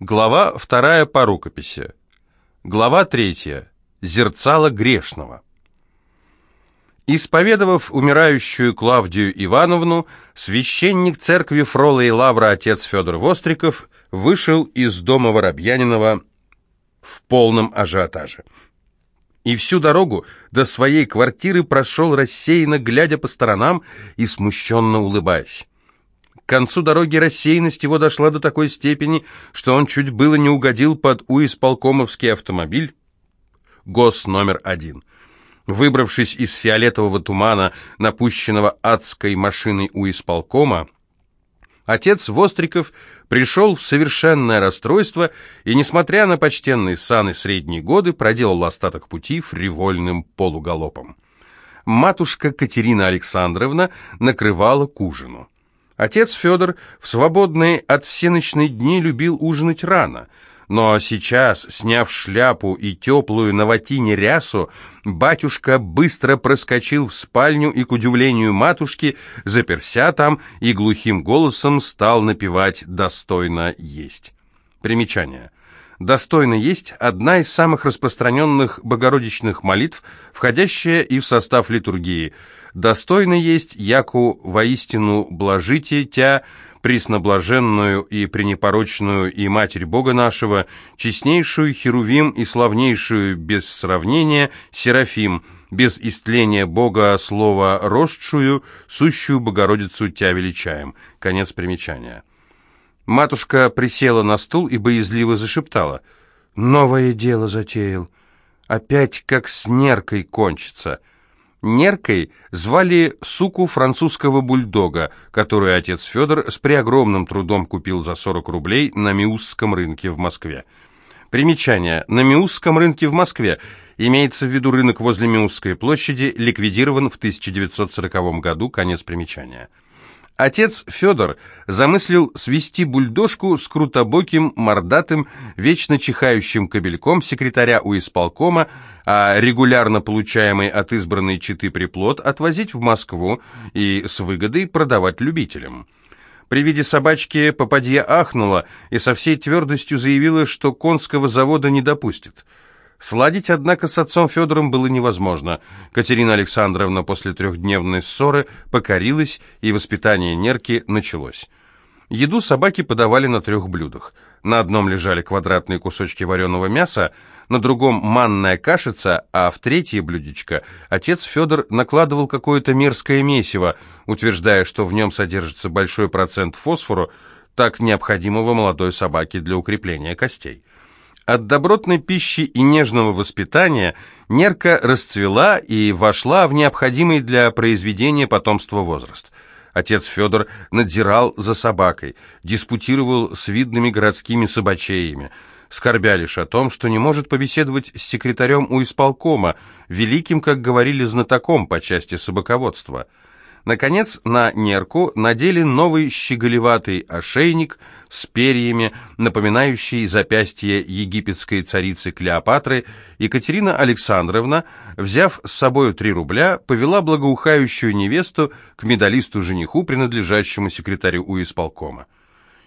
Глава вторая по рукописи. Глава третья. Зерцало грешного. Исповедовав умирающую Клавдию Ивановну, священник церкви Фрола и Лавра отец Федор Востриков вышел из дома Воробьянинова в полном ажиотаже. И всю дорогу до своей квартиры прошел рассеянно, глядя по сторонам и смущенно улыбаясь. К концу дороги рассеянность его дошла до такой степени, что он чуть было не угодил под уисполкомовский автомобиль ГОС номер один. Выбравшись из фиолетового тумана, напущенного адской машиной у исполкома, отец Востриков пришел в совершенное расстройство и, несмотря на почтенные саны средние годы, проделал остаток пути фривольным полугалопом. Матушка Катерина Александровна накрывала к ужину. Отец Федор в свободные от всеночной дни любил ужинать рано, но сейчас, сняв шляпу и теплую на ватине рясу, батюшка быстро проскочил в спальню и, к удивлению матушки, заперся там и глухим голосом стал напевать «Достойно есть». Примечание. «Достойно есть» – одна из самых распространенных богородичных молитв, входящая и в состав литургии – достойно есть, яку воистину блажите тя, пресноблаженную и пренепорочную и Матерь Бога нашего, честнейшую Херувим и славнейшую без сравнения Серафим, без истления Бога слова росшую, сущую Богородицу тя величаем. Конец примечания. Матушка присела на стул и боязливо зашептала. «Новое дело затеял. Опять как с неркой кончится». Неркой звали суку французского бульдога, которую отец Федор с преогромным трудом купил за 40 рублей на Миусском рынке в Москве. Примечание. На Миусском рынке в Москве имеется в виду рынок возле Миусской площади, ликвидирован в 1940 году, конец примечания. Отец Федор замыслил свести бульдожку с крутобоким, мордатым, вечно чихающим кобельком секретаря у исполкома, а регулярно получаемый от избранной читы приплод отвозить в Москву и с выгодой продавать любителям. При виде собачки попадья ахнула и со всей твердостью заявила, что конского завода не допустит – Сладить, однако, с отцом Федором было невозможно. Катерина Александровна после трехдневной ссоры покорилась, и воспитание нерки началось. Еду собаки подавали на трех блюдах. На одном лежали квадратные кусочки вареного мяса, на другом манная кашица, а в третье блюдечко отец Федор накладывал какое-то мерзкое месиво, утверждая, что в нем содержится большой процент фосфора, так необходимого молодой собаке для укрепления костей. От добротной пищи и нежного воспитания нерка расцвела и вошла в необходимый для произведения потомства возраст. Отец Федор надзирал за собакой, диспутировал с видными городскими собачеями, скорбя лишь о том, что не может побеседовать с секретарем у исполкома, великим, как говорили, знатоком по части собаководства – Наконец, на нерку надели новый щеголеватый ошейник с перьями, напоминающий запястье египетской царицы Клеопатры. Екатерина Александровна, взяв с собою три рубля, повела благоухающую невесту к медалисту-жениху, принадлежащему секретарю у исполкома.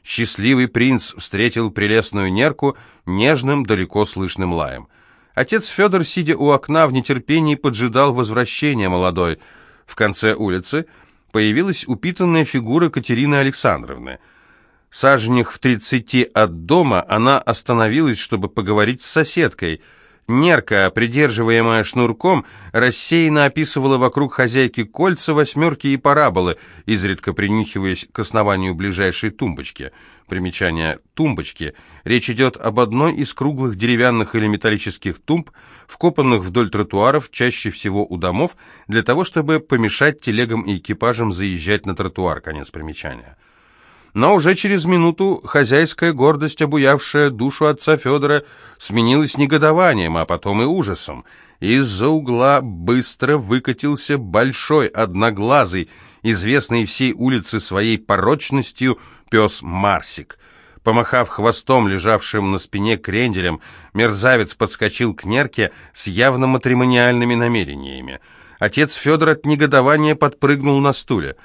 Счастливый принц встретил прелестную нерку нежным, далеко слышным лаем. Отец Федор, сидя у окна, в нетерпении поджидал возвращения молодой – в конце улицы появилась упитанная фигура Катерины Александровны. Саженях в тридцати от дома она остановилась, чтобы поговорить с соседкой – Нерка, придерживаемая шнурком, рассеянно описывала вокруг хозяйки кольца, восьмерки и параболы, изредка принюхиваясь к основанию ближайшей тумбочки. Примечание «тумбочки». Речь идет об одной из круглых деревянных или металлических тумб, вкопанных вдоль тротуаров, чаще всего у домов, для того, чтобы помешать телегам и экипажам заезжать на тротуар. Конец примечания. Но уже через минуту хозяйская гордость, обуявшая душу отца Федора, сменилась негодованием, а потом и ужасом. Из-за угла быстро выкатился большой, одноглазый, известный всей улице своей порочностью пес Марсик. Помахав хвостом, лежавшим на спине кренделем, мерзавец подскочил к нерке с явно матримониальными намерениями. Отец Федор от негодования подпрыгнул на стуле.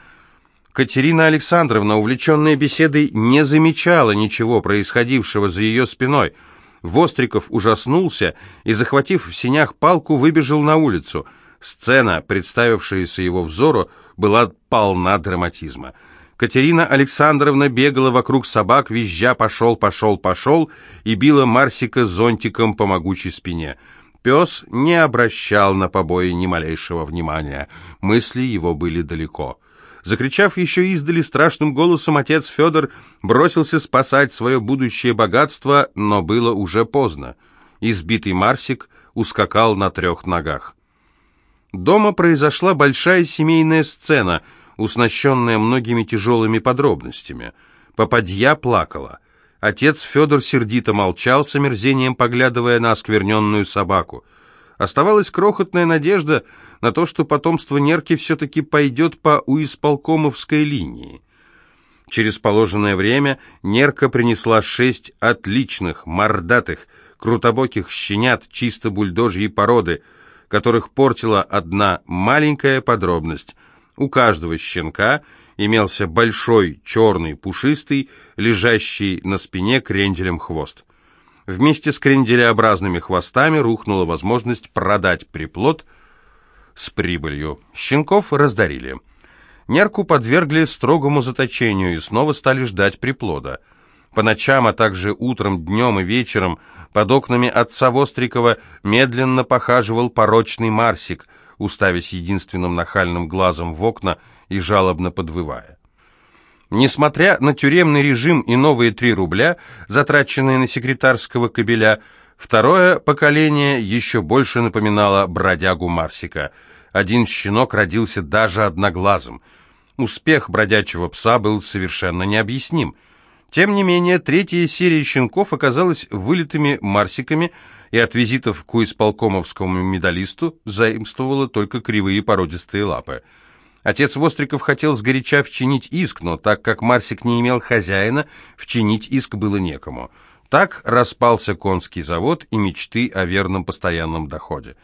Катерина Александровна, увлеченная беседой, не замечала ничего происходившего за ее спиной. Востриков ужаснулся и, захватив в синях палку, выбежал на улицу. Сцена, представившаяся его взору, была полна драматизма. Катерина Александровна бегала вокруг собак, визжа «пошел, пошел, пошел» и била Марсика зонтиком по могучей спине. Пес не обращал на побои ни малейшего внимания. Мысли его были далеко. Закричав еще издали страшным голосом, отец Федор бросился спасать свое будущее богатство, но было уже поздно. Избитый Марсик ускакал на трех ногах. Дома произошла большая семейная сцена — уснащенная многими тяжелыми подробностями. Попадья плакала. Отец Федор сердито молчал, с омерзением поглядывая на оскверненную собаку. Оставалась крохотная надежда на то, что потомство Нерки все-таки пойдет по уисполкомовской линии. Через положенное время Нерка принесла шесть отличных, мордатых, крутобоких щенят чисто бульдожьей породы, которых портила одна маленькая подробность. У каждого щенка имелся большой, черный, пушистый, лежащий на спине кренделем хвост. Вместе с кренделеобразными хвостами рухнула возможность продать приплод с прибылью. Щенков раздарили. Нерку подвергли строгому заточению и снова стали ждать приплода. По ночам, а также утром, днем и вечером под окнами отца Вострикова медленно похаживал порочный Марсик – уставясь единственным нахальным глазом в окна и жалобно подвывая. Несмотря на тюремный режим и новые три рубля, затраченные на секретарского кобеля, второе поколение еще больше напоминало бродягу Марсика. Один щенок родился даже одноглазым. Успех бродячего пса был совершенно необъясним. Тем не менее, третья серия щенков оказалась вылитыми Марсиками – и от визитов к исполкомовскому медалисту заимствовала только кривые породистые лапы. Отец Востриков хотел сгоряча вчинить иск, но так как Марсик не имел хозяина, вчинить иск было некому. Так распался конский завод и мечты о верном постоянном доходе.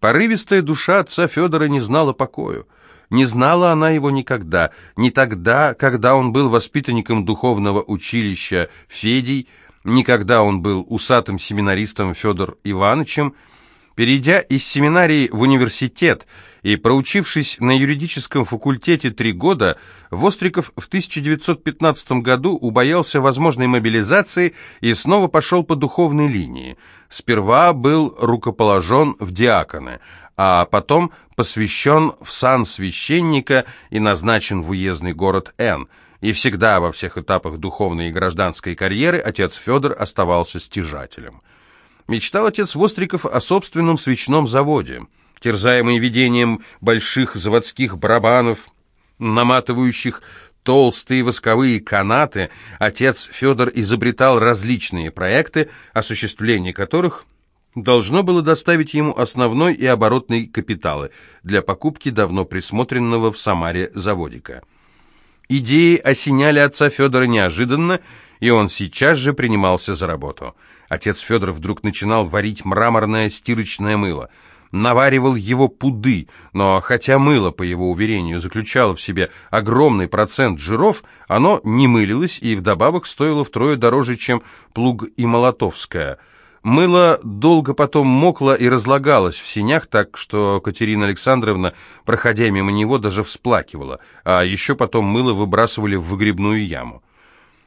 Порывистая душа отца Федора не знала покою. Не знала она его никогда, не тогда, когда он был воспитанником духовного училища Федей, Никогда он был усатым семинаристом Федор Ивановичем, перейдя из семинарии в университет и проучившись на юридическом факультете три года, Востриков в 1915 году убоялся возможной мобилизации и снова пошел по духовной линии. Сперва был рукоположен в диаконы, а потом посвящен в сан священника и назначен в уездный город Н – и всегда во всех этапах духовной и гражданской карьеры отец Федор оставался стяжателем. Мечтал отец Востриков о собственном свечном заводе. Терзаемый видением больших заводских барабанов, наматывающих толстые восковые канаты, отец Федор изобретал различные проекты, осуществление которых должно было доставить ему основной и оборотный капиталы для покупки давно присмотренного в Самаре заводика. Идеи осеняли отца Федора неожиданно, и он сейчас же принимался за работу. Отец Федор вдруг начинал варить мраморное стирочное мыло. Наваривал его пуды, но хотя мыло, по его уверению, заключало в себе огромный процент жиров, оно не мылилось и вдобавок стоило втрое дороже, чем плуг и молотовское – Мыло долго потом мокло и разлагалось в синях, так что Катерина Александровна, проходя мимо него, даже всплакивала, а еще потом мыло выбрасывали в выгребную яму.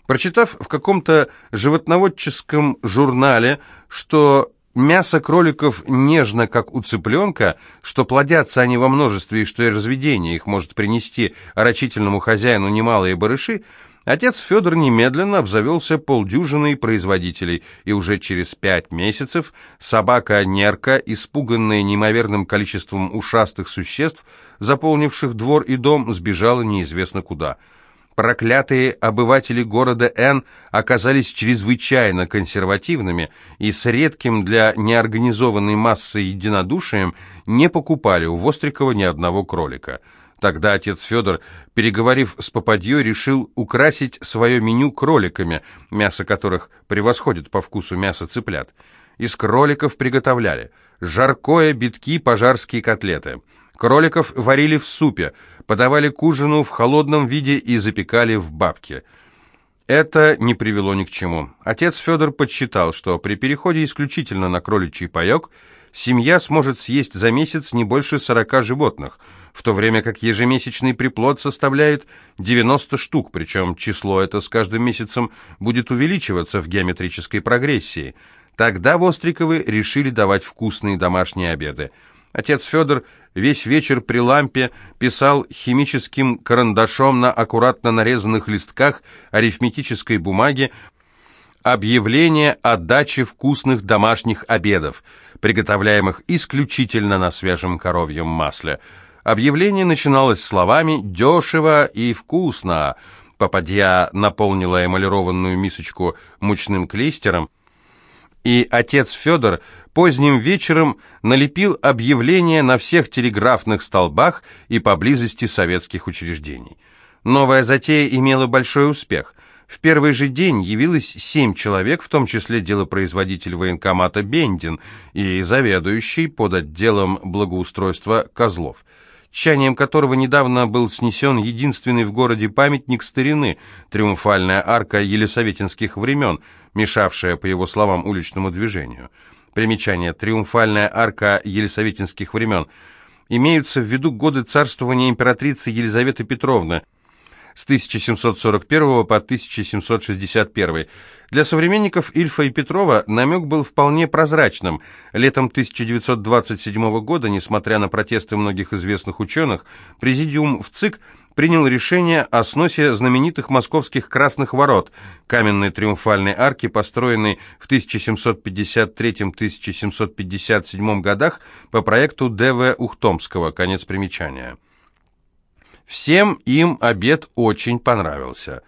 Прочитав в каком-то животноводческом журнале, что мясо кроликов нежно, как у цыпленка, что плодятся они во множестве и что и разведение их может принести рачительному хозяину немалые барыши, Отец Федор немедленно обзавелся полдюжиной производителей, и уже через пять месяцев собака Нерка, испуганная неимоверным количеством ушастых существ, заполнивших двор и дом, сбежала неизвестно куда. Проклятые обыватели города Н оказались чрезвычайно консервативными и с редким для неорганизованной массы единодушием не покупали у Вострикова ни одного кролика – Тогда отец Федор, переговорив с попадьей, решил украсить свое меню кроликами, мясо которых превосходит по вкусу мясо цыплят. Из кроликов приготовляли жаркое, битки, пожарские котлеты. Кроликов варили в супе, подавали к ужину в холодном виде и запекали в бабке. Это не привело ни к чему. Отец Федор подсчитал, что при переходе исключительно на кроличий паек семья сможет съесть за месяц не больше 40 животных, в то время как ежемесячный приплод составляет 90 штук, причем число это с каждым месяцем будет увеличиваться в геометрической прогрессии. Тогда Востриковы решили давать вкусные домашние обеды. Отец Федор весь вечер при лампе писал химическим карандашом на аккуратно нарезанных листках арифметической бумаги объявление о даче вкусных домашних обедов, приготовляемых исключительно на свежем коровьем масле. Объявление начиналось словами «дешево и вкусно». Попадья наполнила эмалированную мисочку мучным клейстером, и отец Федор поздним вечером налепил объявление на всех телеграфных столбах и поблизости советских учреждений. Новая затея имела большой успех. В первый же день явилось семь человек, в том числе делопроизводитель военкомата Бендин и заведующий под отделом благоустройства Козлов тщанием которого недавно был снесен единственный в городе памятник старины, триумфальная арка елисаветинских времен, мешавшая, по его словам, уличному движению. Примечание. Триумфальная арка елисаветинских времен. Имеются в виду годы царствования императрицы Елизаветы Петровны – с 1741 по 1761. Для современников Ильфа и Петрова намек был вполне прозрачным. Летом 1927 года, несмотря на протесты многих известных ученых, президиум в ЦИК принял решение о сносе знаменитых московских Красных Ворот, каменной триумфальной арки, построенной в 1753-1757 годах по проекту Д.В. Ухтомского, конец примечания. Всем им обед очень понравился.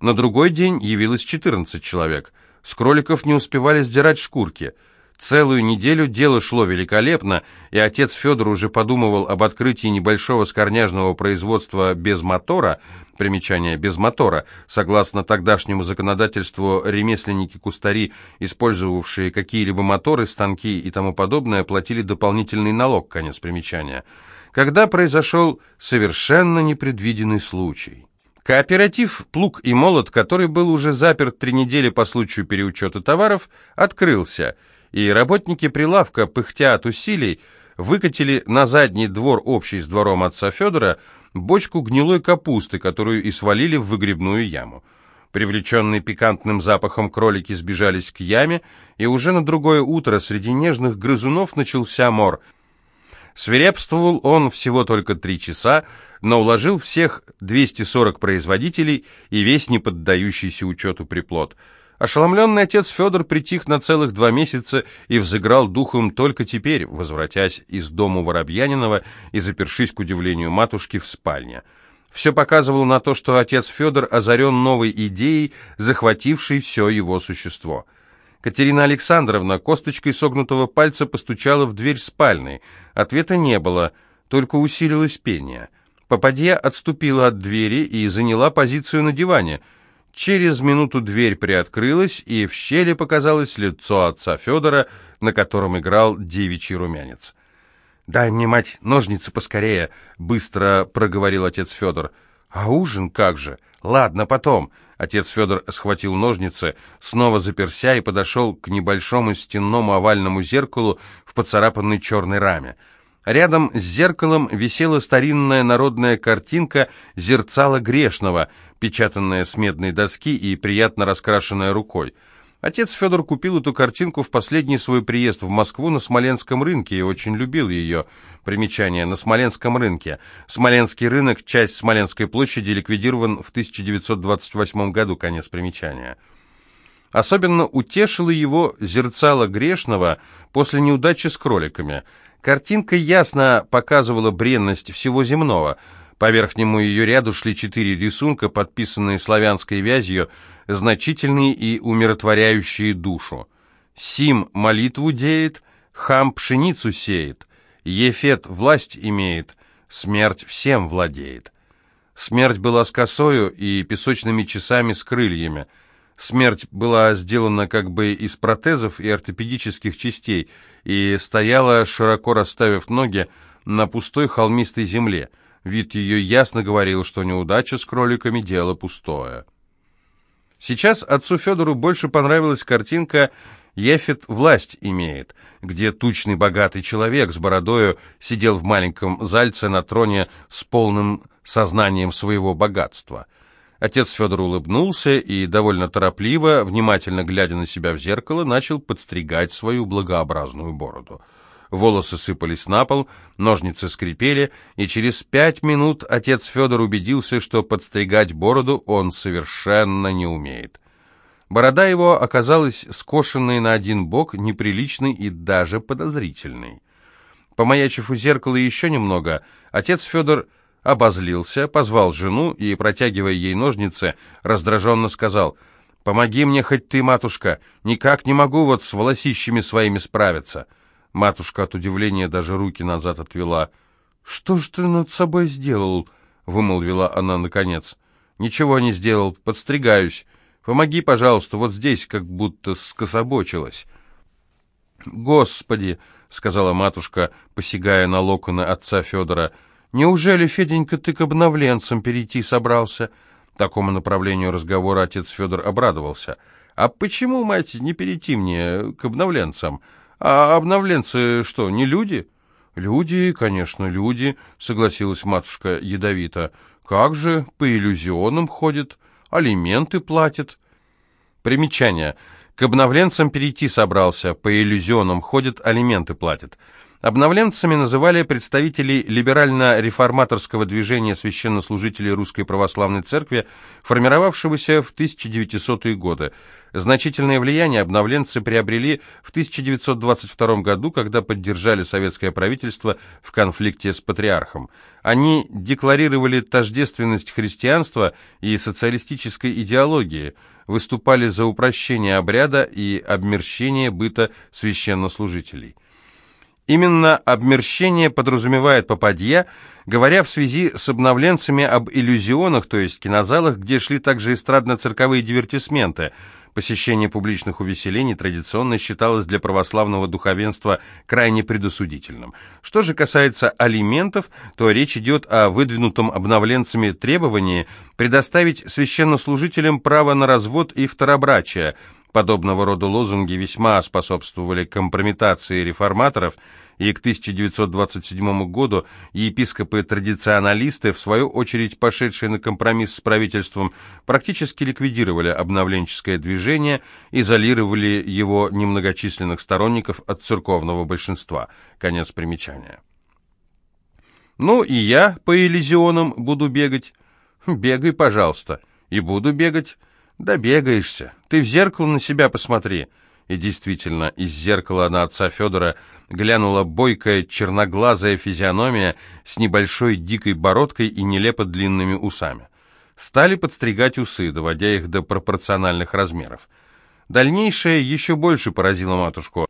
На другой день явилось 14 человек. С кроликов не успевали сдирать шкурки. Целую неделю дело шло великолепно, и отец Федор уже подумывал об открытии небольшого скорняжного производства без мотора, примечание без мотора, согласно тогдашнему законодательству ремесленники-кустари, использовавшие какие-либо моторы, станки и тому подобное, платили дополнительный налог, конец примечания. Когда произошел совершенно непредвиденный случай. Кооператив «Плуг и молот», который был уже заперт три недели по случаю переучета товаров, открылся, и работники прилавка, пыхтя от усилий, выкатили на задний двор общий с двором отца Федора бочку гнилой капусты, которую и свалили в выгребную яму. Привлеченные пикантным запахом кролики сбежались к яме, и уже на другое утро среди нежных грызунов начался мор – Свирепствовал он всего только три часа, но уложил всех 240 производителей и весь неподдающийся учету приплод. Ошеломленный отец Федор притих на целых два месяца и взыграл духом только теперь, возвратясь из дому Воробьянинова и запершись, к удивлению матушки, в спальне. Все показывало на то, что отец Федор озарен новой идеей, захватившей все его существо – Катерина Александровна косточкой согнутого пальца постучала в дверь спальной. Ответа не было, только усилилось пение. Попадья отступила от двери и заняла позицию на диване. Через минуту дверь приоткрылась, и в щели показалось лицо отца Федора, на котором играл девичий румянец. «Дай мне, мать, ножницы поскорее!» — быстро проговорил отец Федор. «А ужин как же? Ладно, потом!» Отец Федор схватил ножницы, снова заперся и подошел к небольшому стенному овальному зеркалу в поцарапанной черной раме. Рядом с зеркалом висела старинная народная картинка «Зерцало грешного», печатанная с медной доски и приятно раскрашенная рукой. Отец Федор купил эту картинку в последний свой приезд в Москву на Смоленском рынке и очень любил ее. Примечание. На Смоленском рынке. Смоленский рынок, часть Смоленской площади, ликвидирован в 1928 году. Конец примечания. Особенно утешило его зерцало грешного после неудачи с кроликами. Картинка ясно показывала бренность всего земного – по верхнему ее ряду шли четыре рисунка, подписанные славянской вязью, значительные и умиротворяющие душу. Сим молитву деет, хам пшеницу сеет, Ефет власть имеет, смерть всем владеет. Смерть была с косою и песочными часами с крыльями. Смерть была сделана как бы из протезов и ортопедических частей и стояла, широко расставив ноги, на пустой холмистой земле. Вид ее ясно говорил, что неудача с кроликами – дело пустое. Сейчас отцу Федору больше понравилась картинка «Ефет власть имеет», где тучный богатый человек с бородою сидел в маленьком зальце на троне с полным сознанием своего богатства. Отец Федор улыбнулся и, довольно торопливо, внимательно глядя на себя в зеркало, начал подстригать свою благообразную бороду. Волосы сыпались на пол, ножницы скрипели, и через пять минут отец Федор убедился, что подстригать бороду он совершенно не умеет. Борода его оказалась скошенной на один бок, неприличной и даже подозрительной. Помаячив у зеркала еще немного, отец Федор обозлился, позвал жену и, протягивая ей ножницы, раздраженно сказал «Помоги мне хоть ты, матушка, никак не могу вот с волосищами своими справиться». Матушка от удивления даже руки назад отвела. «Что ж ты над собой сделал?» — вымолвила она наконец. «Ничего не сделал, подстригаюсь. Помоги, пожалуйста, вот здесь как будто скособочилась». «Господи!» — сказала матушка, посягая на локоны отца Федора. «Неужели, Феденька, ты к обновленцам перейти собрался?» Такому направлению разговора отец Федор обрадовался. «А почему, мать, не перейти мне к обновленцам?» А обновленцы что, не люди? Люди, конечно, люди, согласилась матушка ядовито. Как же, по иллюзионам ходят, алименты платят. Примечание. К обновленцам перейти собрался, по иллюзионам ходят, алименты платят. Обновленцами называли представителей либерально-реформаторского движения священнослужителей Русской Православной Церкви, формировавшегося в 1900-е годы. Значительное влияние обновленцы приобрели в 1922 году, когда поддержали советское правительство в конфликте с патриархом. Они декларировали тождественность христианства и социалистической идеологии, выступали за упрощение обряда и обмерщение быта священнослужителей. Именно обмерщение подразумевает попадья, говоря в связи с обновленцами об иллюзионах, то есть кинозалах, где шли также эстрадно-цирковые дивертисменты – Посещение публичных увеселений традиционно считалось для православного духовенства крайне предосудительным. Что же касается алиментов, то речь идет о выдвинутом обновленцами требовании предоставить священнослужителям право на развод и второбрачие. Подобного рода лозунги весьма способствовали компрометации реформаторов – и к 1927 году епископы-традиционалисты, в свою очередь пошедшие на компромисс с правительством, практически ликвидировали обновленческое движение, изолировали его немногочисленных сторонников от церковного большинства. Конец примечания. «Ну и я по Элизионам буду бегать». «Бегай, пожалуйста». «И буду бегать». «Да бегаешься. Ты в зеркало на себя посмотри». И действительно, из зеркала на отца Федора глянула бойкая черноглазая физиономия с небольшой дикой бородкой и нелепо длинными усами. Стали подстригать усы, доводя их до пропорциональных размеров. Дальнейшее еще больше поразило матушку.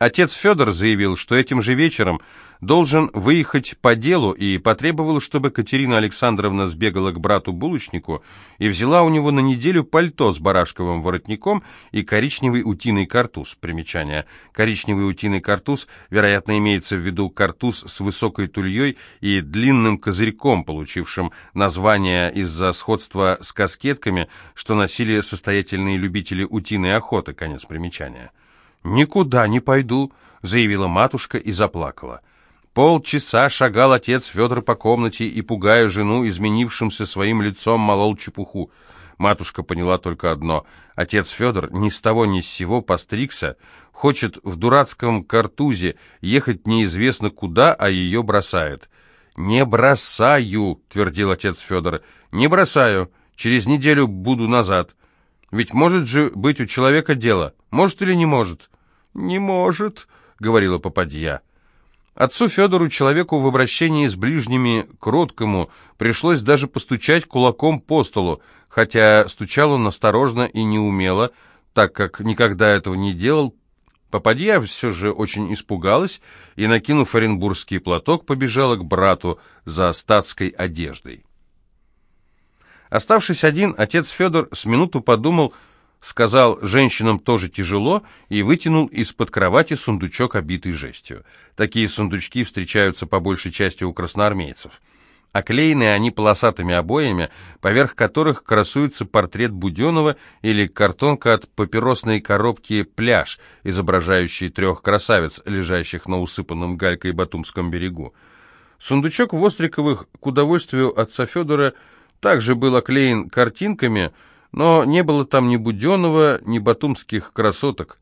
Отец Федор заявил, что этим же вечером должен выехать по делу и потребовал, чтобы Катерина Александровна сбегала к брату-булочнику и взяла у него на неделю пальто с барашковым воротником и коричневый утиный картуз. Примечание. Коричневый утиный картуз, вероятно, имеется в виду картуз с высокой тульей и длинным козырьком, получившим название из-за сходства с каскетками, что носили состоятельные любители утиной охоты. Конец примечания. «Никуда не пойду», — заявила матушка и заплакала. Полчаса шагал отец Федор по комнате и, пугая жену, изменившимся своим лицом, молол чепуху. Матушка поняла только одно. Отец Федор ни с того ни с сего постригся, хочет в дурацком картузе ехать неизвестно куда, а ее бросает. «Не бросаю», — твердил отец Федор, — «не бросаю, через неделю буду назад». Ведь может же быть у человека дело. Может или не может? Не может, говорила попадья. Отцу Федору, человеку в обращении с ближними, кроткому, пришлось даже постучать кулаком по столу, хотя стучал он осторожно и неумело, так как никогда этого не делал. Попадья все же очень испугалась и, накинув оренбургский платок, побежала к брату за статской одеждой. Оставшись один, отец Федор с минуту подумал, сказал «женщинам тоже тяжело» и вытянул из-под кровати сундучок, обитый жестью. Такие сундучки встречаются по большей части у красноармейцев. Оклеены они полосатыми обоями, поверх которых красуется портрет Буденова или картонка от папиросной коробки «Пляж», изображающий трех красавиц, лежащих на усыпанном галькой Батумском берегу. Сундучок Востриковых, к удовольствию отца Федора, также был оклеен картинками, но не было там ни Буденова, ни батумских красоток.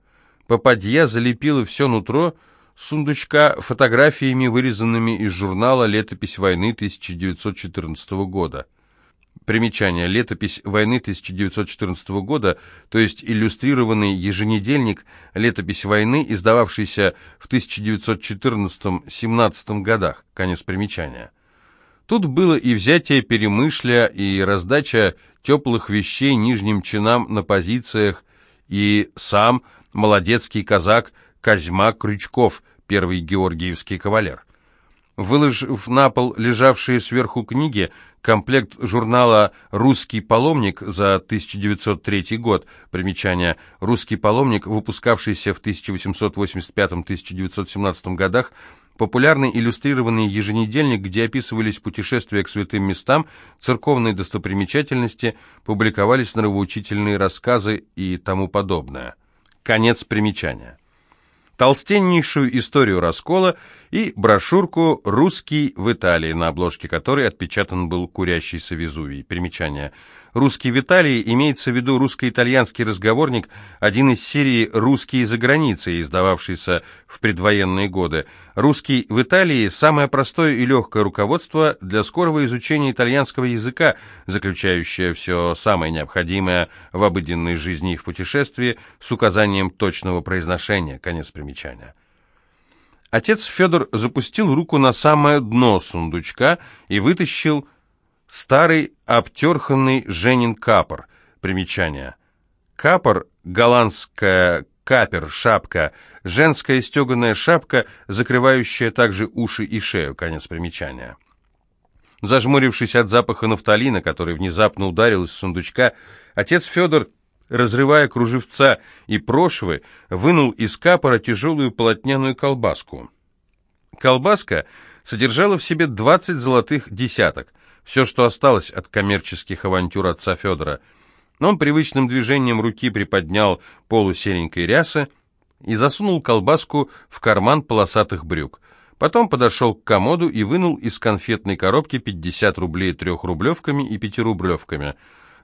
Попадья залепила все нутро сундучка фотографиями, вырезанными из журнала «Летопись войны» 1914 года. Примечание. Летопись войны 1914 года, то есть иллюстрированный еженедельник «Летопись войны», издававшийся в 1914-17 годах. Конец примечания. Тут было и взятие Перемышля, и раздача теплых вещей нижним чинам на позициях, и сам молодецкий казак Козьма Крючков, первый георгиевский кавалер. Выложив на пол лежавшие сверху книги, комплект журнала «Русский паломник» за 1903 год, примечание «Русский паломник», выпускавшийся в 1885-1917 годах, популярный иллюстрированный еженедельник, где описывались путешествия к святым местам, церковные достопримечательности, публиковались нравоучительные рассказы и тому подобное. Конец примечания. Толстеннейшую историю раскола и брошюрку «Русский в Италии», на обложке которой отпечатан был курящийся Везувий. Примечание – Русский в Италии имеется в виду русско-итальянский разговорник, один из серии «Русские за границей», издававшийся в предвоенные годы. «Русский в Италии» – самое простое и легкое руководство для скорого изучения итальянского языка, заключающее все самое необходимое в обыденной жизни и в путешествии с указанием точного произношения. Конец примечания. Отец Федор запустил руку на самое дно сундучка и вытащил Старый обтерханный Женин капор. Примечание. Капор – голландская капер, шапка, женская стеганая шапка, закрывающая также уши и шею. Конец примечания. Зажмурившись от запаха нафталина, который внезапно ударил из сундучка, отец Федор, разрывая кружевца и прошвы, вынул из капора тяжелую полотняную колбаску. Колбаска содержала в себе 20 золотых десяток все, что осталось от коммерческих авантюр отца Федора. Но он привычным движением руки приподнял полу серенькой рясы и засунул колбаску в карман полосатых брюк. Потом подошел к комоду и вынул из конфетной коробки 50 рублей трехрублевками и пятирублевками.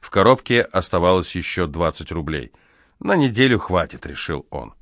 В коробке оставалось еще 20 рублей. «На неделю хватит», — решил он.